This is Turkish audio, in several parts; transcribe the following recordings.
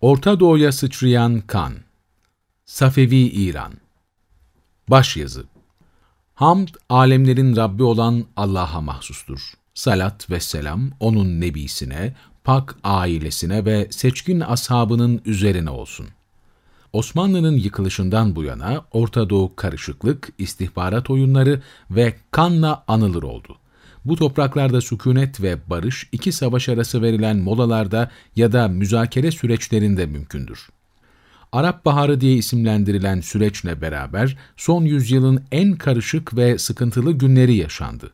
Orta Doğu'ya sıçrayan kan Safevi İran Başyazı Hamd, alemlerin Rabbi olan Allah'a mahsustur. Salat ve selam, O'nun nebisine, pak ailesine ve seçkin ashabının üzerine olsun. Osmanlı'nın yıkılışından bu yana Orta Doğu karışıklık, istihbarat oyunları ve kanla anılır oldu. Bu topraklarda sükunet ve barış iki savaş arası verilen molalarda ya da müzakere süreçlerinde mümkündür. Arap Baharı diye isimlendirilen süreçle beraber son yüzyılın en karışık ve sıkıntılı günleri yaşandı.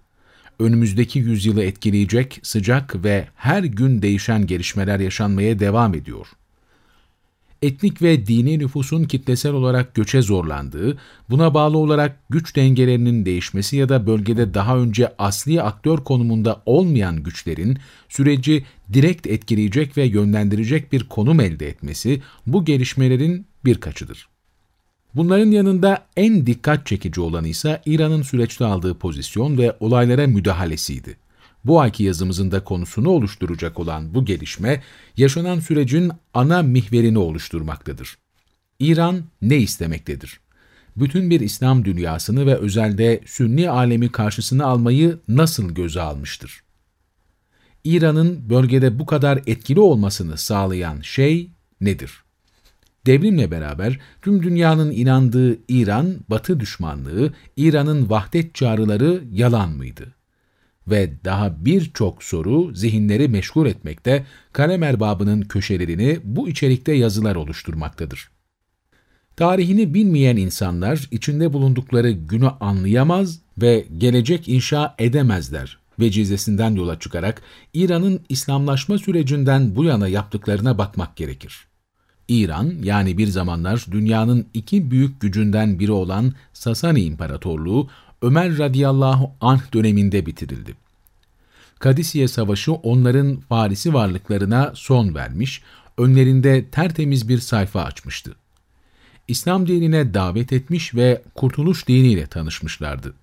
Önümüzdeki yüzyılı etkileyecek sıcak ve her gün değişen gelişmeler yaşanmaya devam ediyor etnik ve dini nüfusun kitlesel olarak göçe zorlandığı, buna bağlı olarak güç dengelerinin değişmesi ya da bölgede daha önce asli aktör konumunda olmayan güçlerin süreci direkt etkileyecek ve yönlendirecek bir konum elde etmesi bu gelişmelerin birkaçıdır. Bunların yanında en dikkat çekici olanı ise İran'ın süreçte aldığı pozisyon ve olaylara müdahalesiydi. Bu ayki yazımızın da konusunu oluşturacak olan bu gelişme, yaşanan sürecin ana mihverini oluşturmaktadır. İran ne istemektedir? Bütün bir İslam dünyasını ve özelde Sünni alemi karşısına almayı nasıl göze almıştır? İran'ın bölgede bu kadar etkili olmasını sağlayan şey nedir? Devrimle beraber tüm dünyanın inandığı İran, Batı düşmanlığı, İran'ın vahdet çağrıları yalan mıydı? Ve daha birçok soru zihinleri meşgul etmekte, kalem erbabının köşelerini bu içerikte yazılar oluşturmaktadır. Tarihini bilmeyen insanlar içinde bulundukları günü anlayamaz ve gelecek inşa edemezler vecizesinden yola çıkarak İran'ın İslamlaşma sürecinden bu yana yaptıklarına bakmak gerekir. İran, yani bir zamanlar dünyanın iki büyük gücünden biri olan Sasani İmparatorluğu, Ömer radıyallahu anh döneminde bitirildi. Kadisiye Savaşı onların Farisi varlıklarına son vermiş, önlerinde tertemiz bir sayfa açmıştı. İslam dinine davet etmiş ve kurtuluş diniyle tanışmışlardı.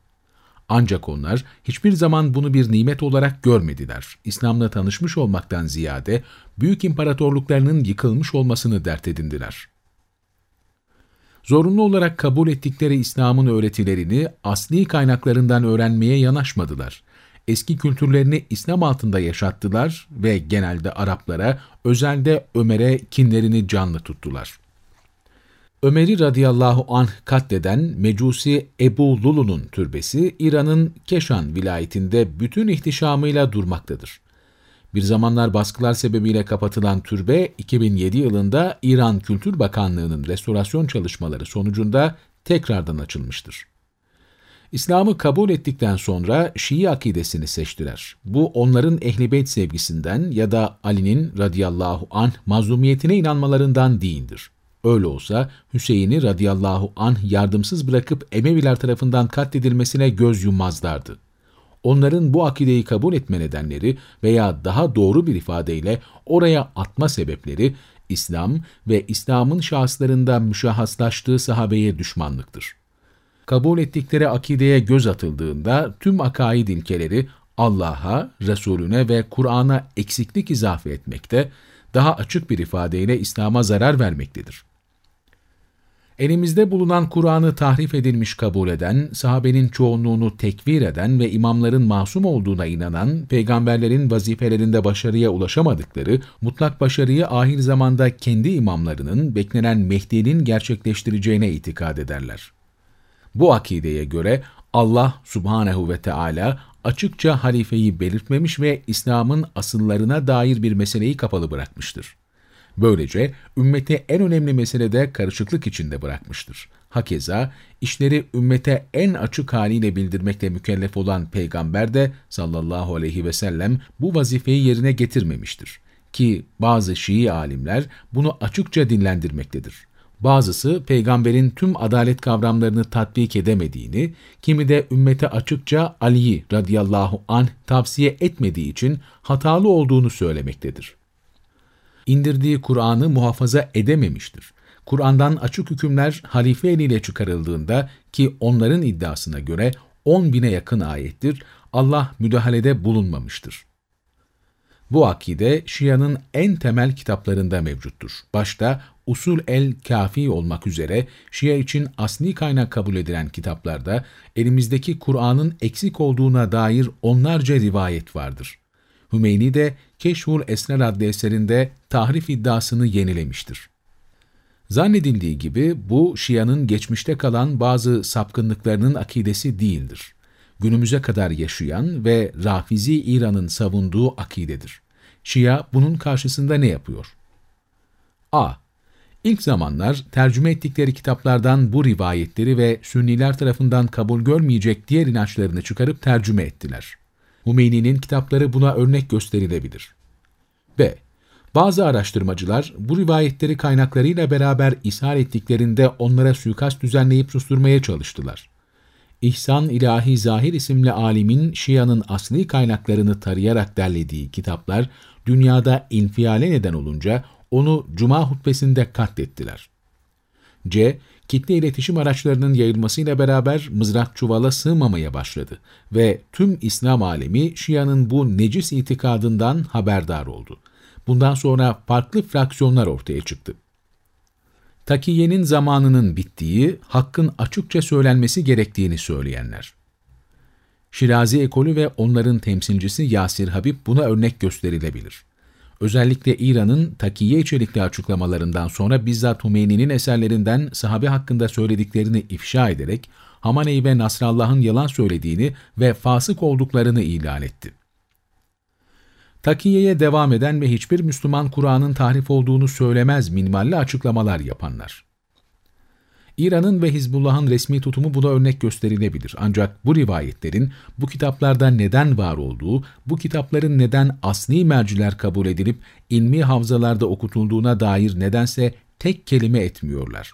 Ancak onlar hiçbir zaman bunu bir nimet olarak görmediler. İslam'la tanışmış olmaktan ziyade büyük imparatorluklarının yıkılmış olmasını dert edindiler. Zorunlu olarak kabul ettikleri İslam'ın öğretilerini asli kaynaklarından öğrenmeye yanaşmadılar. Eski kültürlerini İslam altında yaşattılar ve genelde Araplara, özelde Ömer'e kinlerini canlı tuttular. Ömer'i radıyallahu anh katleden Mecusi Ebu Lulu'nun türbesi İran'ın Keşan vilayetinde bütün ihtişamıyla durmaktadır. Bir zamanlar baskılar sebebiyle kapatılan türbe 2007 yılında İran Kültür Bakanlığı'nın restorasyon çalışmaları sonucunda tekrardan açılmıştır. İslam'ı kabul ettikten sonra Şii akidesini seçtiler. Bu onların ehlibeyt sevgisinden ya da Ali'nin radıyallahu anh mazlumiyetine inanmalarından değildir. Öyle olsa Hüseyin'i radıyallahu anh yardımsız bırakıp Emeviler tarafından katledilmesine göz yummazlardı. Onların bu akideyi kabul etme nedenleri veya daha doğru bir ifadeyle oraya atma sebepleri İslam ve İslam'ın şahıslarında müşahhaslaştığı sahabeye düşmanlıktır. Kabul ettikleri akideye göz atıldığında tüm akaid ilkeleri Allah'a, Resulüne ve Kur'an'a eksiklik izafe etmekte, daha açık bir ifadeyle İslam'a zarar vermektedir. Elimizde bulunan Kur'an'ı tahrif edilmiş kabul eden, sahabenin çoğunluğunu tekvir eden ve imamların masum olduğuna inanan, peygamberlerin vazifelerinde başarıya ulaşamadıkları, mutlak başarıyı ahir zamanda kendi imamlarının beklenen Mehdi'nin gerçekleştireceğine itikad ederler. Bu akideye göre Allah subhanehu ve Teala açıkça halifeyi belirtmemiş ve İslam'ın asıllarına dair bir meseleyi kapalı bırakmıştır. Böylece ümmeti en önemli meselede karışıklık içinde bırakmıştır. Hakeza işleri ümmete en açık haliyle bildirmekle mükellef olan peygamber de sallallahu aleyhi ve sellem bu vazifeyi yerine getirmemiştir. Ki bazı Şii alimler bunu açıkça dinlendirmektedir. Bazısı peygamberin tüm adalet kavramlarını tatbik edemediğini, kimi de ümmete açıkça Ali'yi radıyallahu anh tavsiye etmediği için hatalı olduğunu söylemektedir indirdiği Kur'an'ı muhafaza edememiştir. Kur'an'dan açık hükümler halife eliyle çıkarıldığında ki onların iddiasına göre 10 bine yakın ayettir, Allah müdahalede bulunmamıştır. Bu akide Şia'nın en temel kitaplarında mevcuttur. Başta Usul el-Kafi olmak üzere Şia için asli kaynak kabul edilen kitaplarda elimizdeki Kur'an'ın eksik olduğuna dair onlarca rivayet vardır. Hümeyni de Keşful Esrar adlı eserinde tahrif iddiasını yenilemiştir. Zannedildiği gibi bu Şia'nın geçmişte kalan bazı sapkınlıklarının akidesi değildir. Günümüze kadar yaşayan ve Rafizi İran'ın savunduğu akidedir. Şia bunun karşısında ne yapıyor? A. İlk zamanlar tercüme ettikleri kitaplardan bu rivayetleri ve Sünniler tarafından kabul görmeyecek diğer inançlarını çıkarıp tercüme ettiler. Hümeyni'nin kitapları buna örnek gösterilebilir. B. Bazı araştırmacılar bu rivayetleri kaynaklarıyla beraber ishal ettiklerinde onlara suikast düzenleyip susturmaya çalıştılar. İhsan İlahi Zahir isimli alimin Şia'nın asli kaynaklarını tarayarak derlediği kitaplar dünyada infiale neden olunca onu Cuma hutbesinde katlettiler. C. Kitle iletişim araçlarının yayılmasıyla beraber mızrak çuvala sığmamaya başladı ve tüm İslam alemi Şia'nın bu necis itikadından haberdar oldu. Bundan sonra farklı fraksiyonlar ortaya çıktı. Takiye'nin zamanının bittiği, hakkın açıkça söylenmesi gerektiğini söyleyenler. Şirazi ekolü ve onların temsilcisi Yasir Habib buna örnek gösterilebilir. Özellikle İran'ın takiye içerikli açıklamalarından sonra bizzat Hümeyni'nin eserlerinden sahabe hakkında söylediklerini ifşa ederek Hamaney ve Nasrallah'ın yalan söylediğini ve fasık olduklarını ilan etti. Takiyeye devam eden ve hiçbir Müslüman Kur'an'ın tahrif olduğunu söylemez minimalli açıklamalar yapanlar. İran'ın ve Hizbullah'ın resmi tutumu buna örnek gösterilebilir. Ancak bu rivayetlerin bu kitaplarda neden var olduğu, bu kitapların neden asli merciler kabul edilip ilmi havzalarda okutulduğuna dair nedense tek kelime etmiyorlar.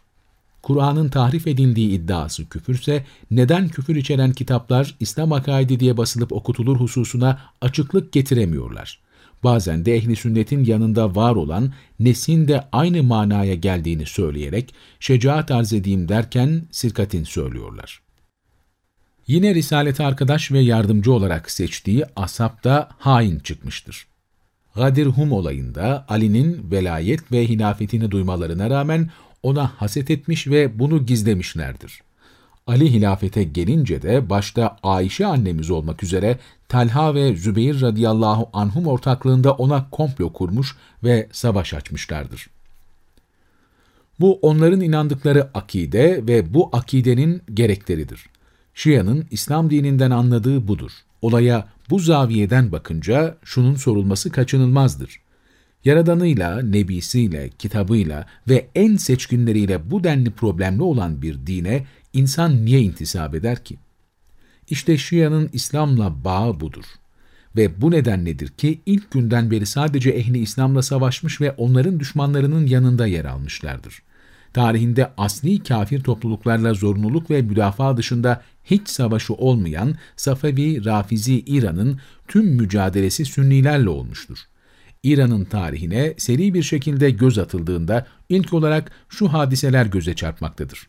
Kur'an'ın tahrif edildiği iddiası küfürse, neden küfür içeren kitaplar İslam akaidi diye basılıp okutulur hususuna açıklık getiremiyorlar. Bazen de ehli sünnetin yanında var olan nesin de aynı manaya geldiğini söyleyerek şecaat arz edeyim derken sirkatin söylüyorlar. Yine Risalet'e arkadaş ve yardımcı olarak seçtiği Ashab da hain çıkmıştır. Gadir Hum olayında Ali'nin velayet ve hilafetini duymalarına rağmen ona haset etmiş ve bunu gizlemişlerdir. Ali hilafete gelince de başta Ayşe annemiz olmak üzere Talha ve Zübeyir radıyallahu anhum ortaklığında ona komplo kurmuş ve savaş açmışlardır. Bu onların inandıkları akide ve bu akidenin gerekleridir. Şia'nın İslam dininden anladığı budur. Olaya bu zaviyeden bakınca şunun sorulması kaçınılmazdır. Yaradanıyla, nebisiyle, kitabıyla ve en seçkinleriyle bu denli problemli olan bir dine insan niye intisap eder ki? İşte Şia'nın İslam'la bağı budur. Ve bu nedenledir ki ilk günden beri sadece ehli İslam'la savaşmış ve onların düşmanlarının yanında yer almışlardır. Tarihinde asli kafir topluluklarla zorunluluk ve müdafaa dışında hiç savaşı olmayan Safevi Rafizi İran'ın tüm mücadelesi Sünnilerle olmuştur. İran'ın tarihine seri bir şekilde göz atıldığında ilk olarak şu hadiseler göze çarpmaktadır.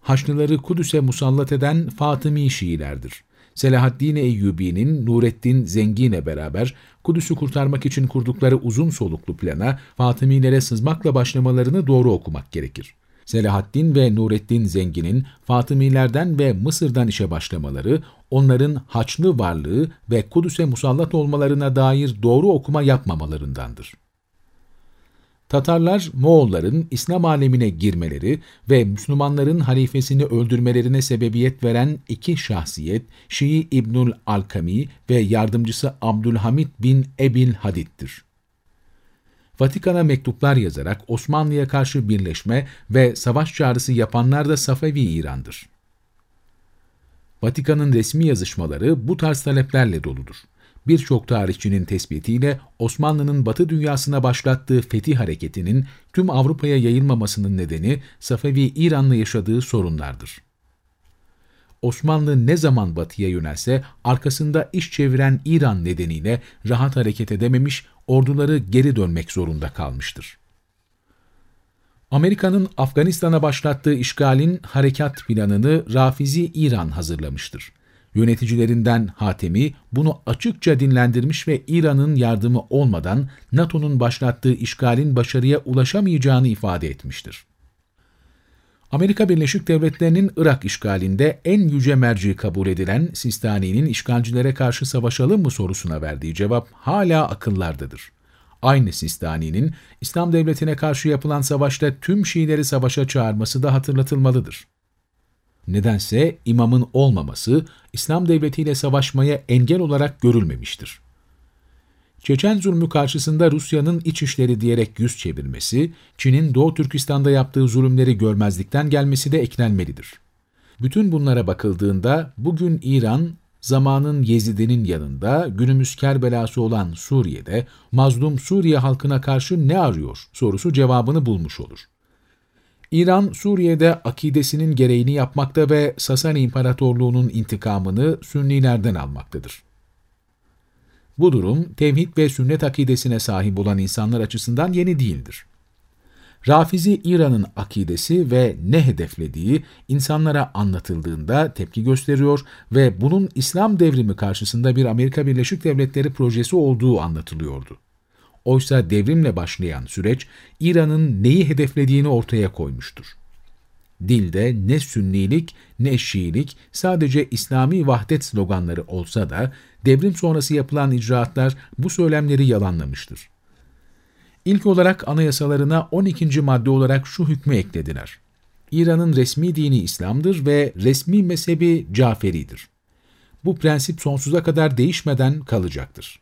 Haçlıları Kudüs'e musallat eden Fatımi Şiilerdir. Selahaddin Eyyubi'nin Nureddin Zengin'e beraber Kudüs'ü kurtarmak için kurdukları uzun soluklu plana Fatımilere sızmakla başlamalarını doğru okumak gerekir. Selahaddin ve Nureddin Zengin'in Fatımilerden ve Mısır'dan işe başlamaları, onların Haçlı varlığı ve Kudüs'e musallat olmalarına dair doğru okuma yapmamalarındandır. Tatarlar, Moğolların İslam alemine girmeleri ve Müslümanların halifesini öldürmelerine sebebiyet veren iki şahsiyet, Şii İbnül Alkami ve yardımcısı Abdülhamid bin Ebil Hadid'dir. Vatikan'a mektuplar yazarak Osmanlı'ya karşı birleşme ve savaş çağrısı yapanlar da Safevi İran'dır. Vatikan'ın resmi yazışmaları bu tarz taleplerle doludur. Birçok tarihçinin tespitiyle Osmanlı'nın Batı dünyasına başlattığı fetih hareketinin tüm Avrupa'ya yayılmamasının nedeni Safevi İran'la yaşadığı sorunlardır. Osmanlı ne zaman batıya yönelse arkasında iş çeviren İran nedeniyle rahat hareket edememiş, orduları geri dönmek zorunda kalmıştır. Amerika'nın Afganistan'a başlattığı işgalin harekat planını Rafizi İran hazırlamıştır. Yöneticilerinden Hatemi bunu açıkça dinlendirmiş ve İran'ın yardımı olmadan NATO'nun başlattığı işgalin başarıya ulaşamayacağını ifade etmiştir. Amerika Birleşik Devletleri'nin Irak işgalinde en yüce merci kabul edilen Sistani'nin işgalcilere karşı savaşalım mı sorusuna verdiği cevap hala akıllardadır. Aynı Sistani'nin İslam Devleti'ne karşı yapılan savaşta tüm Şiileri savaşa çağırması da hatırlatılmalıdır. Nedense imamın olmaması İslam devletiyle savaşmaya engel olarak görülmemiştir. Çeçen zulmü karşısında Rusya'nın iç işleri diyerek yüz çevirmesi, Çin'in Doğu Türkistan'da yaptığı zulümleri görmezlikten gelmesi de eklenmelidir. Bütün bunlara bakıldığında bugün İran, zamanın Yezidi'nin yanında günümüz Kerbelası olan Suriye'de mazlum Suriye halkına karşı ne arıyor sorusu cevabını bulmuş olur. İran, Suriye'de akidesinin gereğini yapmakta ve Sasani İmparatorluğu'nun intikamını Sünnilerden almaktadır. Bu durum, tevhid ve sünnet akidesine sahip olan insanlar açısından yeni değildir. Rafizi İran'ın akidesi ve ne hedeflediği insanlara anlatıldığında tepki gösteriyor ve bunun İslam devrimi karşısında bir Amerika Birleşik Devletleri projesi olduğu anlatılıyordu. Oysa devrimle başlayan süreç İran'ın neyi hedeflediğini ortaya koymuştur. Dilde ne Sünnilik ne Şiilik sadece İslami vahdet sloganları olsa da devrim sonrası yapılan icraatlar bu söylemleri yalanlamıştır. İlk olarak anayasalarına 12. madde olarak şu hükmü eklediler. İran'ın resmi dini İslam'dır ve resmi mezhebi Caferi'dir. Bu prensip sonsuza kadar değişmeden kalacaktır.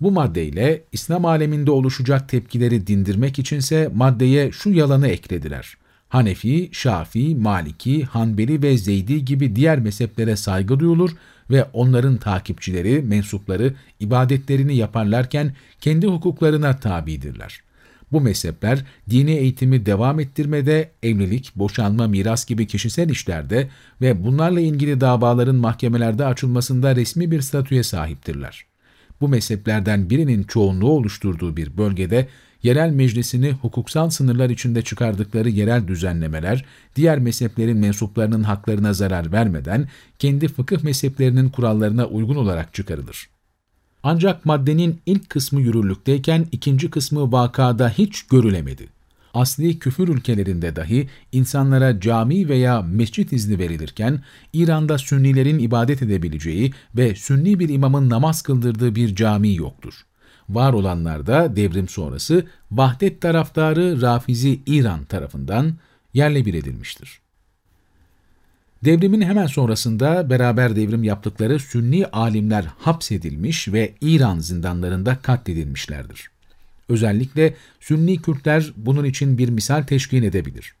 Bu maddeyle İslam aleminde oluşacak tepkileri dindirmek içinse maddeye şu yalanı eklediler. Hanefi, Şafi, Maliki, Hanbeli ve Zeydi gibi diğer mezheplere saygı duyulur ve onların takipçileri, mensupları ibadetlerini yaparlarken kendi hukuklarına tabidirler. Bu mezhepler dini eğitimi devam ettirmede, evlilik, boşanma, miras gibi kişisel işlerde ve bunlarla ilgili davaların mahkemelerde açılmasında resmi bir statüye sahiptirler. Bu mezheplerden birinin çoğunluğu oluşturduğu bir bölgede yerel meclisini hukuksal sınırlar içinde çıkardıkları yerel düzenlemeler, diğer mezheplerin mensuplarının haklarına zarar vermeden kendi fıkıh mezheplerinin kurallarına uygun olarak çıkarılır. Ancak maddenin ilk kısmı yürürlükteyken ikinci kısmı vakada hiç görülemedi. Asli küfür ülkelerinde dahi insanlara cami veya mescit izni verilirken, İran'da Sünnilerin ibadet edebileceği ve Sünni bir imamın namaz kıldırdığı bir cami yoktur. Var olanlar da devrim sonrası vahdet taraftarı Rafizi İran tarafından yerle bir edilmiştir. Devrimin hemen sonrasında beraber devrim yaptıkları Sünni alimler hapsedilmiş ve İran zindanlarında katledilmişlerdir. Özellikle Sünni Kürtler bunun için bir misal teşkil edebilir.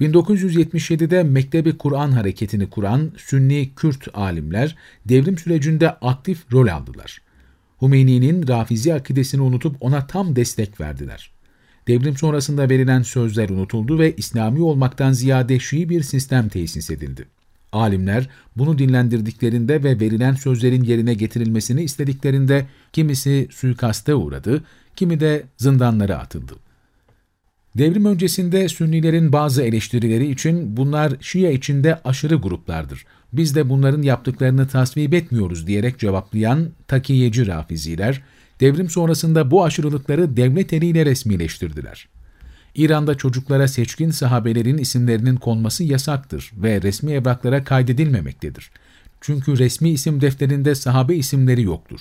1977'de Mektebi Kur'an hareketini kuran Sünni Kürt alimler devrim sürecinde aktif rol aldılar. Hümeyni'nin Rafizi akidesini unutup ona tam destek verdiler. Devrim sonrasında verilen sözler unutuldu ve İslami olmaktan ziyade Şii bir sistem tesis edildi. Alimler bunu dinlendirdiklerinde ve verilen sözlerin yerine getirilmesini istediklerinde kimisi suikaste uğradı, kimi de zindanlara atıldı. Devrim öncesinde Sünnilerin bazı eleştirileri için bunlar Şia içinde aşırı gruplardır. Biz de bunların yaptıklarını tasvip etmiyoruz diyerek cevaplayan takiyeci rafiziler, devrim sonrasında bu aşırılıkları devlet eliyle resmileştirdiler. İran'da çocuklara seçkin sahabelerin isimlerinin konması yasaktır ve resmi evraklara kaydedilmemektedir. Çünkü resmi isim defterinde sahabe isimleri yoktur.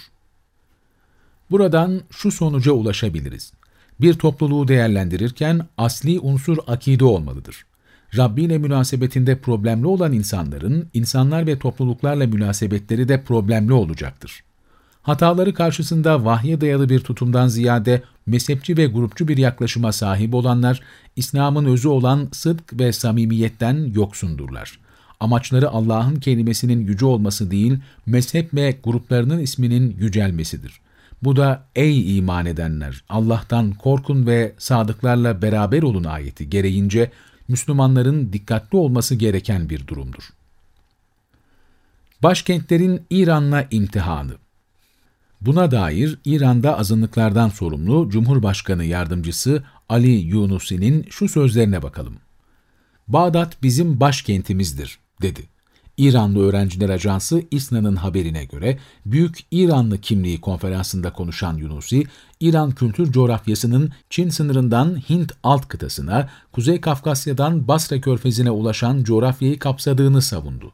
Buradan şu sonuca ulaşabiliriz. Bir topluluğu değerlendirirken asli unsur akide olmalıdır. Rabbi ile münasebetinde problemli olan insanların, insanlar ve topluluklarla münasebetleri de problemli olacaktır. Hataları karşısında vahye dayalı bir tutumdan ziyade mezhepçi ve grupçu bir yaklaşıma sahip olanlar, İslam'ın özü olan sıdk ve samimiyetten yoksundurlar. Amaçları Allah'ın kelimesinin yüce olması değil, mezhep ve gruplarının isminin yücelmesidir. Bu da ey iman edenler Allah'tan korkun ve sadıklarla beraber olun ayeti gereğince Müslümanların dikkatli olması gereken bir durumdur. Başkentlerin İran'la imtihanı Buna dair İran'da azınlıklardan sorumlu Cumhurbaşkanı Yardımcısı Ali Yunusi'nin şu sözlerine bakalım. Bağdat bizim başkentimizdir, dedi. İranlı Öğrenciler Ajansı İSNA'nın haberine göre Büyük İranlı Kimliği konferansında konuşan Yunusi, İran kültür coğrafyasının Çin sınırından Hint alt kıtasına, Kuzey Kafkasya'dan Basra körfezine ulaşan coğrafyayı kapsadığını savundu.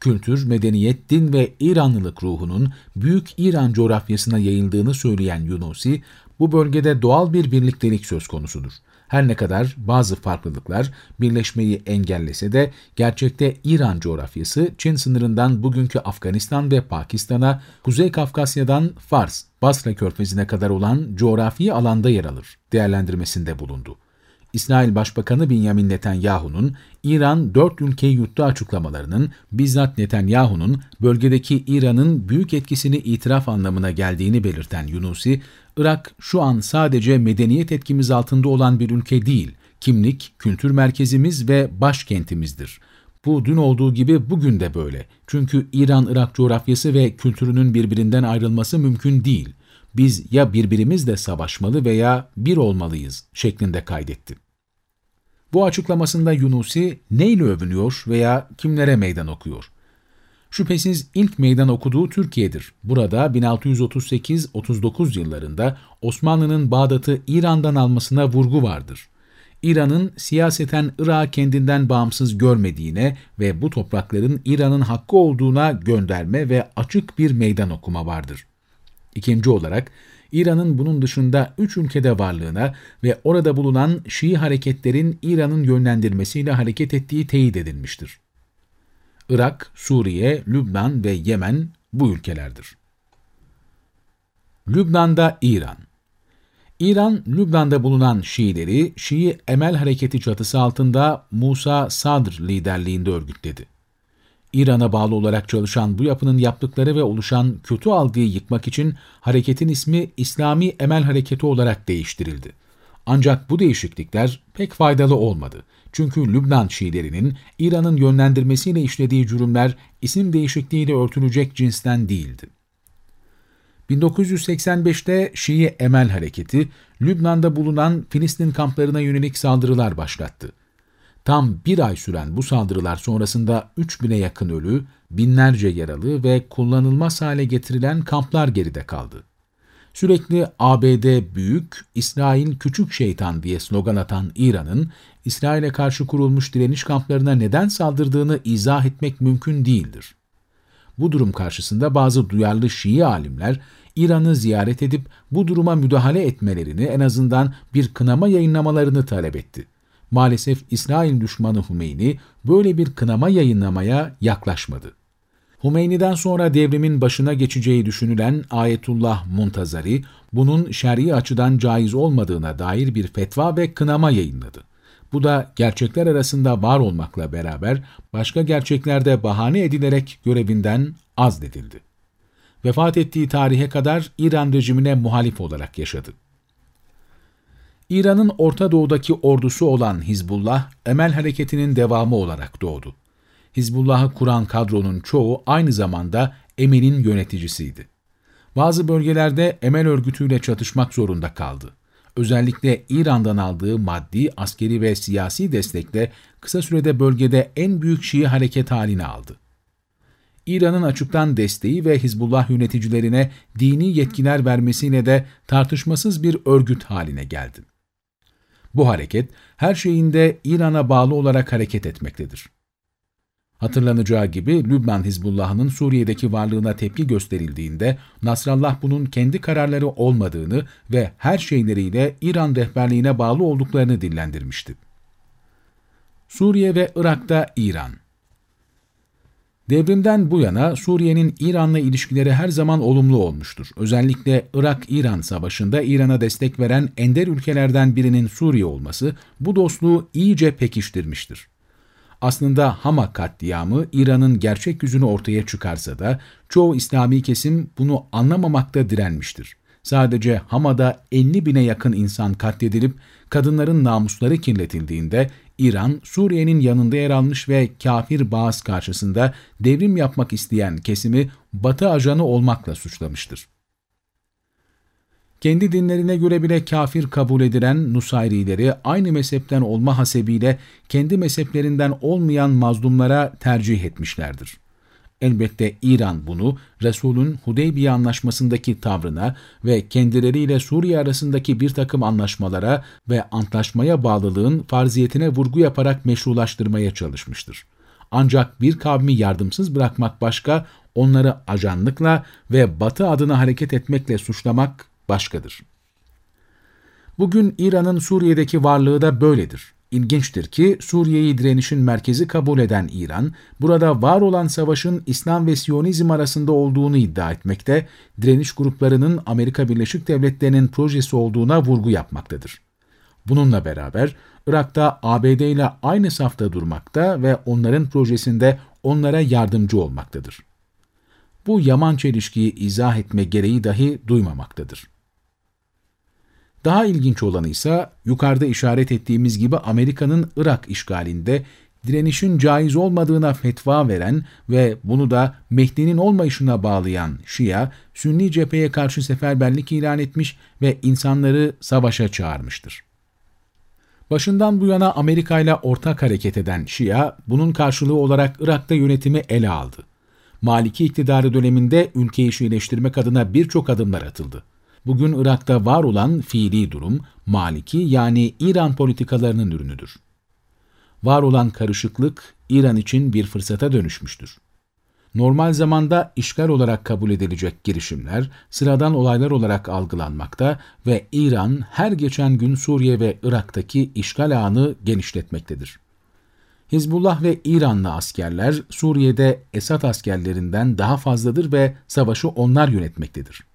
Kültür, medeniyet, din ve İranlılık ruhunun Büyük İran coğrafyasına yayıldığını söyleyen Yunusi, bu bölgede doğal bir birliktelik söz konusudur. Her ne kadar bazı farklılıklar birleşmeyi engellese de gerçekte İran coğrafyası Çin sınırından bugünkü Afganistan ve Pakistan'a, Kuzey Kafkasya'dan Fars, Basra körfezine kadar olan coğrafi alanda yer alır değerlendirmesinde bulundu. İsrail Başbakanı Benjamin Netanyahu'nun İran dört ülkeyi yuttu açıklamalarının bizzat Netanyahu'nun bölgedeki İran'ın büyük etkisini itiraf anlamına geldiğini belirten Yunusi, Irak şu an sadece medeniyet etkimiz altında olan bir ülke değil, kimlik, kültür merkezimiz ve başkentimizdir. Bu dün olduğu gibi bugün de böyle. Çünkü İran-Irak coğrafyası ve kültürünün birbirinden ayrılması mümkün değil. Biz ya birbirimizle savaşmalı veya bir olmalıyız şeklinde kaydetti. Bu açıklamasında Yunusi neyle övünüyor veya kimlere meydan okuyor? Şüphesiz ilk meydan okuduğu Türkiye'dir. Burada 1638-39 yıllarında Osmanlı'nın Bağdat'ı İran'dan almasına vurgu vardır. İran'ın siyaseten Irak'ı kendinden bağımsız görmediğine ve bu toprakların İran'ın hakkı olduğuna gönderme ve açık bir meydan okuma vardır. İkinci olarak İran'ın bunun dışında üç ülkede varlığına ve orada bulunan Şii hareketlerin İran'ın yönlendirmesiyle hareket ettiği teyit edilmiştir. Irak, Suriye, Lübnan ve Yemen bu ülkelerdir. Lübnan'da İran İran, Lübnan'da bulunan Şiileri, Şii Emel Hareketi çatısı altında Musa Sadr liderliğinde örgütledi. İran'a bağlı olarak çalışan bu yapının yaptıkları ve oluşan kötü algıyı yıkmak için hareketin ismi İslami Emel Hareketi olarak değiştirildi. Ancak bu değişiklikler pek faydalı olmadı. Çünkü Lübnan Şiilerinin İran'ın yönlendirmesiyle işlediği cürümler isim değişikliğiyle örtülecek cinsten değildi. 1985'te Şii Emel Hareketi, Lübnan'da bulunan Filistin kamplarına yönelik saldırılar başlattı. Tam bir ay süren bu saldırılar sonrasında 3000'e yakın ölü, binlerce yaralı ve kullanılmaz hale getirilen kamplar geride kaldı. Sürekli ABD büyük, İsrail küçük şeytan diye slogan atan İran'ın, İsrail'e karşı kurulmuş direniş kamplarına neden saldırdığını izah etmek mümkün değildir. Bu durum karşısında bazı duyarlı Şii alimler, İran'ı ziyaret edip bu duruma müdahale etmelerini en azından bir kınama yayınlamalarını talep etti. Maalesef İsrail düşmanı Hümeyni böyle bir kınama yayınlamaya yaklaşmadı. Hümeyni'den sonra devrimin başına geçeceği düşünülen Ayetullah Muntazari, bunun şer'i açıdan caiz olmadığına dair bir fetva ve kınama yayınladı. Bu da gerçekler arasında var olmakla beraber başka gerçeklerde bahane edilerek görevinden azledildi. Vefat ettiği tarihe kadar İran rejimine muhalif olarak yaşadı. İran'ın Orta Doğu'daki ordusu olan Hizbullah, Emel Hareketi'nin devamı olarak doğdu. Hizbullah'ı kuran kadronun çoğu aynı zamanda Emel'in yöneticisiydi. Bazı bölgelerde Emel örgütüyle çatışmak zorunda kaldı. Özellikle İran'dan aldığı maddi, askeri ve siyasi destekle kısa sürede bölgede en büyük Şii hareket haline aldı. İran'ın açıktan desteği ve Hizbullah yöneticilerine dini yetkiler vermesiyle de tartışmasız bir örgüt haline geldi. Bu hareket her şeyinde İran'a bağlı olarak hareket etmektedir. Hatırlanacağı gibi Lübnan Hizbullah'ın Suriye'deki varlığına tepki gösterildiğinde Nasrallah bunun kendi kararları olmadığını ve her şeyleriyle İran rehberliğine bağlı olduklarını dillendirmişti. Suriye ve Irak'ta İran Devrimden bu yana Suriye'nin İran'la ilişkileri her zaman olumlu olmuştur. Özellikle Irak-İran savaşında İran'a destek veren ender ülkelerden birinin Suriye olması bu dostluğu iyice pekiştirmiştir. Aslında Hama katliamı İran'ın gerçek yüzünü ortaya çıkarsa da çoğu İslami kesim bunu anlamamakta direnmiştir. Sadece Hama'da 50 bine yakın insan katledilip kadınların namusları kirletildiğinde İran, Suriye'nin yanında yer almış ve kafir Bağız karşısında devrim yapmak isteyen kesimi Batı ajanı olmakla suçlamıştır. Kendi dinlerine göre bile kafir kabul edilen Nusayrileri aynı mezhepten olma hasebiyle kendi mezheplerinden olmayan mazlumlara tercih etmişlerdir. Elbette İran bunu Resul'ün Hudeybiye anlaşmasındaki tavrına ve kendileriyle Suriye arasındaki bir takım anlaşmalara ve antlaşmaya bağlılığın farziyetine vurgu yaparak meşrulaştırmaya çalışmıştır. Ancak bir kavmi yardımsız bırakmak başka, onları ajanlıkla ve batı adına hareket etmekle suçlamak başkadır. Bugün İran'ın Suriye'deki varlığı da böyledir. İlginçtir ki Suriye'yi direnişin merkezi kabul eden İran, burada var olan savaşın İslam ve Siyonizm arasında olduğunu iddia etmekte, direniş gruplarının Amerika Birleşik Devletleri'nin projesi olduğuna vurgu yapmaktadır. Bununla beraber Irak'ta ABD ile aynı safta durmakta ve onların projesinde onlara yardımcı olmaktadır. Bu yaman çelişkiyi izah etme gereği dahi duymamaktadır. Daha ilginç olanı ise yukarıda işaret ettiğimiz gibi Amerika'nın Irak işgalinde direnişin caiz olmadığına fetva veren ve bunu da Mehdi'nin olmayışına bağlayan Şia, Sünni cepheye karşı seferberlik ilan etmiş ve insanları savaşa çağırmıştır. Başından bu yana Amerika ile ortak hareket eden Şia, bunun karşılığı olarak Irak'ta yönetimi ele aldı. Maliki iktidarı döneminde ülkeyi Şiileştirmek adına birçok adımlar atıldı. Bugün Irak'ta var olan fiili durum, Maliki yani İran politikalarının ürünüdür. Var olan karışıklık, İran için bir fırsata dönüşmüştür. Normal zamanda işgal olarak kabul edilecek girişimler sıradan olaylar olarak algılanmakta ve İran her geçen gün Suriye ve Irak'taki işgal ağını genişletmektedir. Hizbullah ve İranlı askerler Suriye'de Esad askerlerinden daha fazladır ve savaşı onlar yönetmektedir.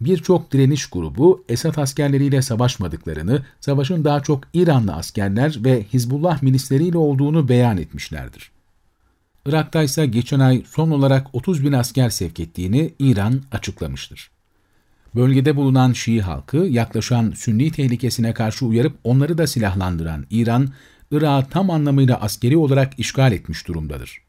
Birçok direniş grubu Esad askerleriyle savaşmadıklarını, savaşın daha çok İranlı askerler ve Hizbullah milisleriyle olduğunu beyan etmişlerdir. Irak'ta ise geçen ay son olarak 30 bin asker sevk ettiğini İran açıklamıştır. Bölgede bulunan Şii halkı yaklaşan Sünni tehlikesine karşı uyarıp onları da silahlandıran İran, Irak'ı tam anlamıyla askeri olarak işgal etmiş durumdadır.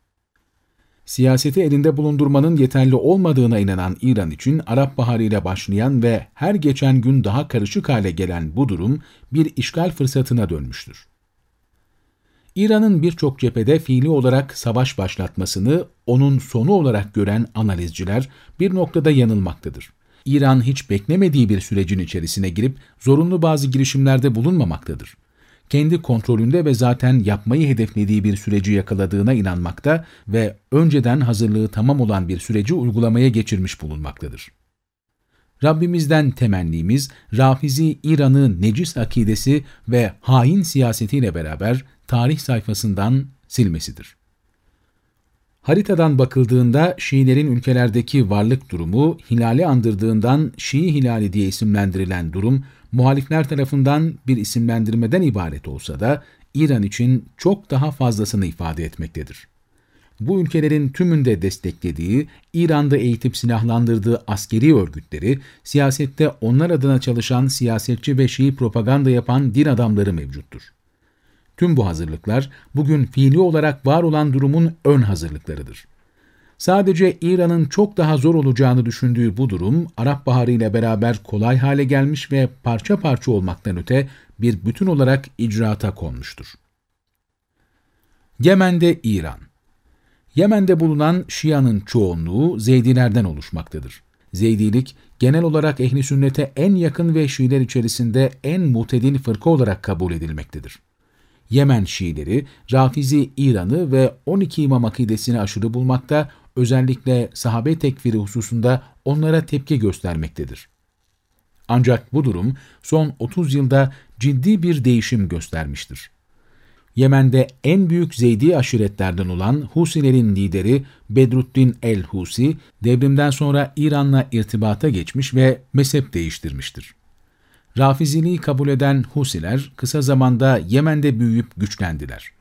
Siyaseti elinde bulundurmanın yeterli olmadığına inanan İran için Arap Baharı ile başlayan ve her geçen gün daha karışık hale gelen bu durum bir işgal fırsatına dönmüştür. İran'ın birçok cephede fiili olarak savaş başlatmasını onun sonu olarak gören analizciler bir noktada yanılmaktadır. İran hiç beklemediği bir sürecin içerisine girip zorunlu bazı girişimlerde bulunmamaktadır. Kendi kontrolünde ve zaten yapmayı hedeflediği bir süreci yakaladığına inanmakta ve önceden hazırlığı tamam olan bir süreci uygulamaya geçirmiş bulunmaktadır. Rabbimizden temennimiz, Rafizi İran'ı necis akidesi ve hain siyasetiyle beraber tarih sayfasından silmesidir. Haritadan bakıldığında Şiilerin ülkelerdeki varlık durumu, hilali andırdığından Şii hilali diye isimlendirilen durum, muhalifler tarafından bir isimlendirmeden ibaret olsa da, İran için çok daha fazlasını ifade etmektedir. Bu ülkelerin tümünde desteklediği, İran'da eğitip silahlandırdığı askeri örgütleri, siyasette onlar adına çalışan siyasetçi ve Şii propaganda yapan din adamları mevcuttur. Tüm bu hazırlıklar bugün fiili olarak var olan durumun ön hazırlıklarıdır. Sadece İran'ın çok daha zor olacağını düşündüğü bu durum, Arap Baharı ile beraber kolay hale gelmiş ve parça parça olmaktan öte bir bütün olarak icraata konmuştur. Yemen'de İran Yemen'de bulunan Şia'nın çoğunluğu Zeydilerden oluşmaktadır. Zeydilik, genel olarak ehli sünnete en yakın ve Şiiler içerisinde en mutedil fırka olarak kabul edilmektedir. Yemen Şiileri, Rafizi İran'ı ve 12 imam akidesini aşırı bulmakta, özellikle sahabe tekfiri hususunda onlara tepki göstermektedir. Ancak bu durum son 30 yılda ciddi bir değişim göstermiştir. Yemen'de en büyük Zeydi aşiretlerden olan Husilerin lideri Bedruddin el-Husi, devrimden sonra İran'la irtibata geçmiş ve mezhep değiştirmiştir. Rafiziliği kabul eden Husiler kısa zamanda Yemen'de büyüyüp güçlendiler.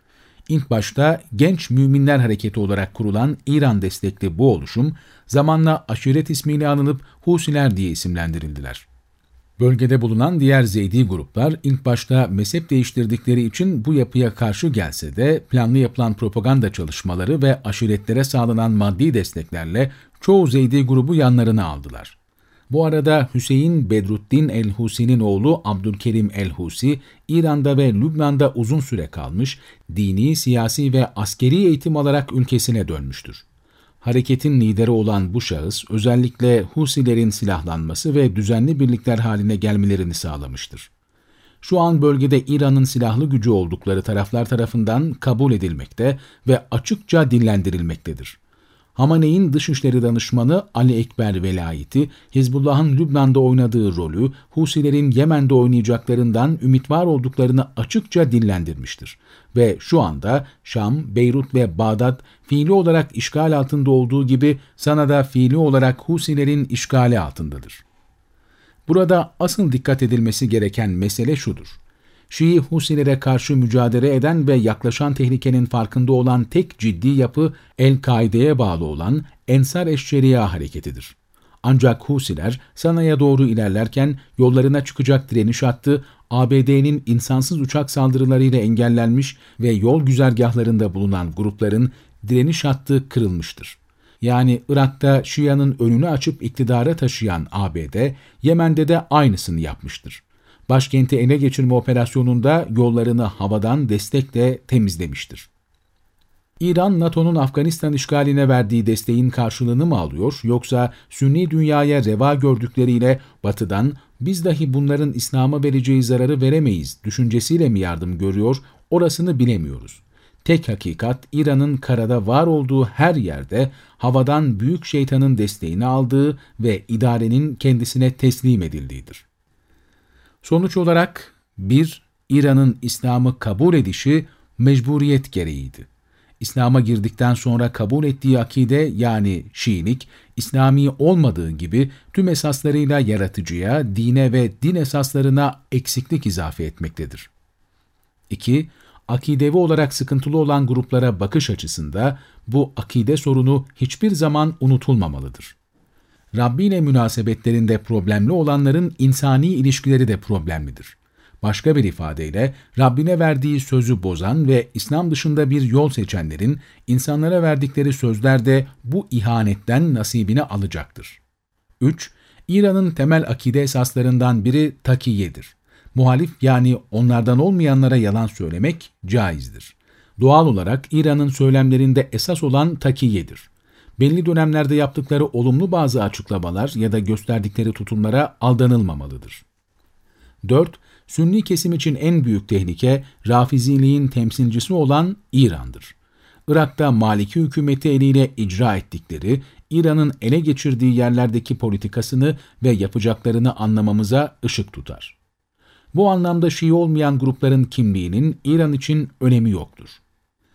İlk başta Genç Müminler Hareketi olarak kurulan İran destekli bu oluşum, zamanla aşiret ismiyle anılıp Husiler diye isimlendirildiler. Bölgede bulunan diğer Zeydi gruplar ilk başta mezhep değiştirdikleri için bu yapıya karşı gelse de planlı yapılan propaganda çalışmaları ve aşiretlere sağlanan maddi desteklerle çoğu Zeydi grubu yanlarına aldılar. Bu arada Hüseyin Bedruddin el-Husi'nin oğlu Abdülkerim el-Husi, İran'da ve Lübnan'da uzun süre kalmış, dini, siyasi ve askeri eğitim alarak ülkesine dönmüştür. Hareketin lideri olan bu şahıs, özellikle Husilerin silahlanması ve düzenli birlikler haline gelmelerini sağlamıştır. Şu an bölgede İran'ın silahlı gücü oldukları taraflar tarafından kabul edilmekte ve açıkça dillendirilmektedir. Hamaney'in Dışişleri Danışmanı Ali Ekber Velayeti, Hizbullah'ın Lübnan'da oynadığı rolü, Husilerin Yemen'de oynayacaklarından ümit var olduklarını açıkça dillendirmiştir. Ve şu anda Şam, Beyrut ve Bağdat fiili olarak işgal altında olduğu gibi sana da fiili olarak Husilerin işgali altındadır. Burada asıl dikkat edilmesi gereken mesele şudur. Şii Husilere karşı mücadele eden ve yaklaşan tehlikenin farkında olan tek ciddi yapı El-Kaide'ye bağlı olan Ensar Eşşeria hareketidir. Ancak Husiler Sana'ya doğru ilerlerken yollarına çıkacak direniş hattı ABD'nin insansız uçak saldırılarıyla engellenmiş ve yol güzergahlarında bulunan grupların direniş hattı kırılmıştır. Yani Irak'ta Şia'nın önünü açıp iktidara taşıyan ABD, Yemen'de de aynısını yapmıştır başkenti ele geçirme operasyonunda yollarını havadan destekle temizlemiştir. İran, NATO'nun Afganistan işgaline verdiği desteğin karşılığını mı alıyor, yoksa Sünni dünyaya reva gördükleriyle Batı'dan biz dahi bunların İslam'a vereceği zararı veremeyiz düşüncesiyle mi yardım görüyor, orasını bilemiyoruz. Tek hakikat İran'ın karada var olduğu her yerde havadan büyük şeytanın desteğini aldığı ve idarenin kendisine teslim edildiğidir. Sonuç olarak bir, İran'ın İslam'ı kabul edişi mecburiyet gereğiydi. İslam'a girdikten sonra kabul ettiği akide yani Şiilik, İslami olmadığı gibi tüm esaslarıyla yaratıcıya, dine ve din esaslarına eksiklik izafe etmektedir. 2. Akidevi olarak sıkıntılı olan gruplara bakış açısında bu akide sorunu hiçbir zaman unutulmamalıdır. Rabbi ile münasebetlerinde problemli olanların insani ilişkileri de problemlidir. Başka bir ifadeyle Rabbine verdiği sözü bozan ve İslam dışında bir yol seçenlerin insanlara verdikleri sözler de bu ihanetten nasibini alacaktır. 3. İran'ın temel akide esaslarından biri takiyedir. Muhalif yani onlardan olmayanlara yalan söylemek caizdir. Doğal olarak İran'ın söylemlerinde esas olan takiyedir belli dönemlerde yaptıkları olumlu bazı açıklamalar ya da gösterdikleri tutumlara aldanılmamalıdır. 4. Sünni kesim için en büyük tehlike Rafiziliğin temsilcisi olan İran'dır. Irak'ta Maliki hükümeti eliyle icra ettikleri, İran'ın ele geçirdiği yerlerdeki politikasını ve yapacaklarını anlamamıza ışık tutar. Bu anlamda Şii olmayan grupların kimliğinin İran için önemi yoktur.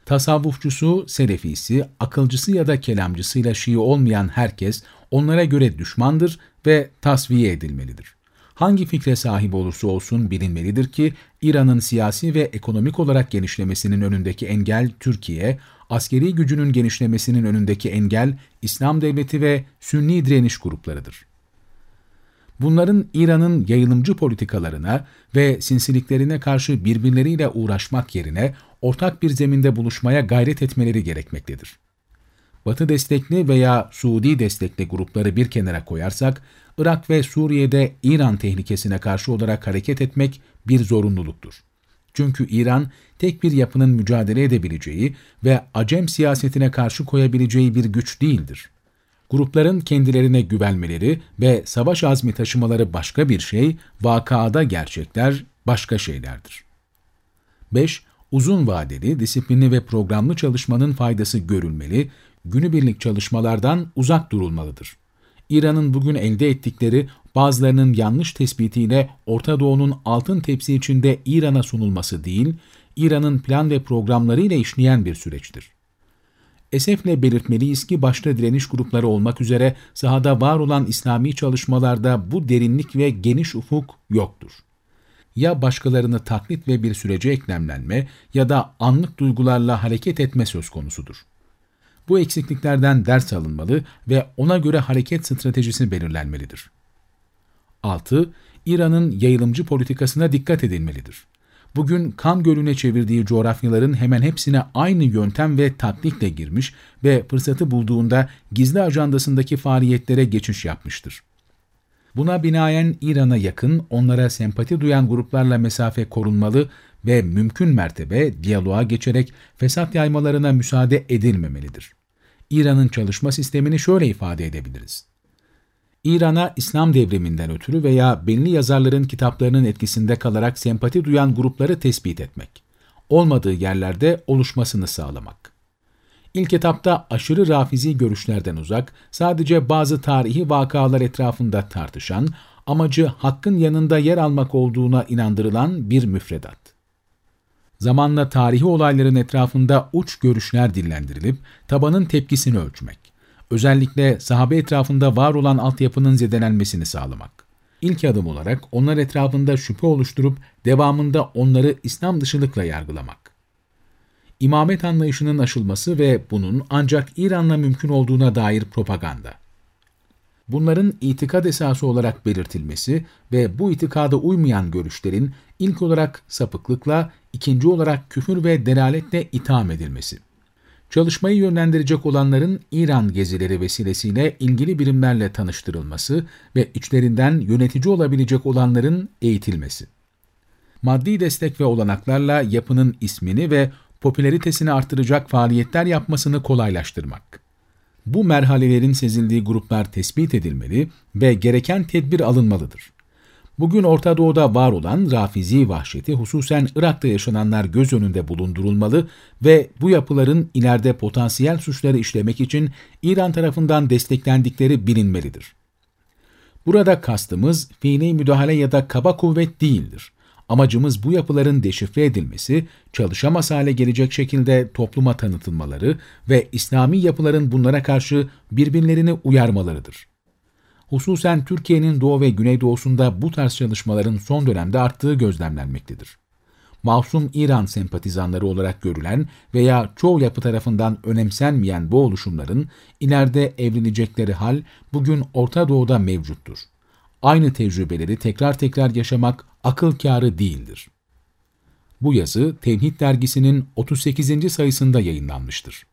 Tasavvufçusu, selefisi, akılcısı ya da kelamcısıyla Şii olmayan herkes onlara göre düşmandır ve tasfiye edilmelidir. Hangi fikre sahip olursa olsun bilinmelidir ki İran'ın siyasi ve ekonomik olarak genişlemesinin önündeki engel Türkiye, askeri gücünün genişlemesinin önündeki engel İslam devleti ve Sünni direniş gruplarıdır. Bunların İran'ın yayılımcı politikalarına ve sinsiliklerine karşı birbirleriyle uğraşmak yerine ortak bir zeminde buluşmaya gayret etmeleri gerekmektedir. Batı destekli veya Suudi destekli grupları bir kenara koyarsak, Irak ve Suriye'de İran tehlikesine karşı olarak hareket etmek bir zorunluluktur. Çünkü İran tek bir yapının mücadele edebileceği ve acem siyasetine karşı koyabileceği bir güç değildir. Grupların kendilerine güvenmeleri ve savaş azmi taşımaları başka bir şey, vakada gerçekler başka şeylerdir. 5 uzun vadeli, disiplinli ve programlı çalışmanın faydası görülmeli, günübirlik çalışmalardan uzak durulmalıdır. İran'ın bugün elde ettikleri bazılarının yanlış tespitiyle Orta Doğu'nun altın tepsi içinde İran'a sunulması değil, İran'ın plan ve programlarıyla işleyen bir süreçtir. Esefle belirtmeliyiz ki başta direniş grupları olmak üzere sahada var olan İslami çalışmalarda bu derinlik ve geniş ufuk yoktur ya başkalarını taklit ve bir sürece eklemlenme ya da anlık duygularla hareket etme söz konusudur. Bu eksikliklerden ders alınmalı ve ona göre hareket stratejisi belirlenmelidir. 6. İran'ın yayılımcı politikasına dikkat edilmelidir. Bugün kan gölüne çevirdiği coğrafyaların hemen hepsine aynı yöntem ve taklitle girmiş ve fırsatı bulduğunda gizli ajandasındaki faaliyetlere geçiş yapmıştır. Buna binaen İran'a yakın, onlara sempati duyan gruplarla mesafe korunmalı ve mümkün mertebe diyaloğa geçerek fesat yaymalarına müsaade edilmemelidir. İran'ın çalışma sistemini şöyle ifade edebiliriz. İran'a İslam devriminden ötürü veya belli yazarların kitaplarının etkisinde kalarak sempati duyan grupları tespit etmek. Olmadığı yerlerde oluşmasını sağlamak. İlk etapta aşırı rafizi görüşlerden uzak, sadece bazı tarihi vakalar etrafında tartışan, amacı hakkın yanında yer almak olduğuna inandırılan bir müfredat. Zamanla tarihi olayların etrafında uç görüşler dillendirilip tabanın tepkisini ölçmek. Özellikle sahabe etrafında var olan altyapının zedelenmesini sağlamak. İlk adım olarak onlar etrafında şüphe oluşturup devamında onları İslam dışılıkla yargılamak imamet anlayışının aşılması ve bunun ancak İran'la mümkün olduğuna dair propaganda. Bunların itikad esası olarak belirtilmesi ve bu itikada uymayan görüşlerin ilk olarak sapıklıkla, ikinci olarak küfür ve delaletle itham edilmesi. Çalışmayı yönlendirecek olanların İran gezileri vesilesiyle ilgili birimlerle tanıştırılması ve içlerinden yönetici olabilecek olanların eğitilmesi. Maddi destek ve olanaklarla yapının ismini ve popülaritesini artıracak faaliyetler yapmasını kolaylaştırmak. Bu merhalelerin sezildiği gruplar tespit edilmeli ve gereken tedbir alınmalıdır. Bugün Orta Doğu'da var olan rafizi vahşeti hususen Irak'ta yaşananlar göz önünde bulundurulmalı ve bu yapıların ileride potansiyel suçları işlemek için İran tarafından desteklendikleri bilinmelidir. Burada kastımız fiili müdahale ya da kaba kuvvet değildir. Amacımız bu yapıların deşifre edilmesi, çalışamaz hale gelecek şekilde topluma tanıtılmaları ve İslami yapıların bunlara karşı birbirlerini uyarmalarıdır. Hususen Türkiye'nin doğu ve güneydoğusunda bu tarz çalışmaların son dönemde arttığı gözlemlenmektedir. Masum İran sempatizanları olarak görülen veya çoğu yapı tarafından önemsenmeyen bu oluşumların ileride evlenecekleri hal bugün Orta Doğu'da mevcuttur aynı tecrübeleri tekrar tekrar yaşamak akıl kârı değildir. Bu yazı Tevhid dergisinin 38. sayısında yayınlanmıştır.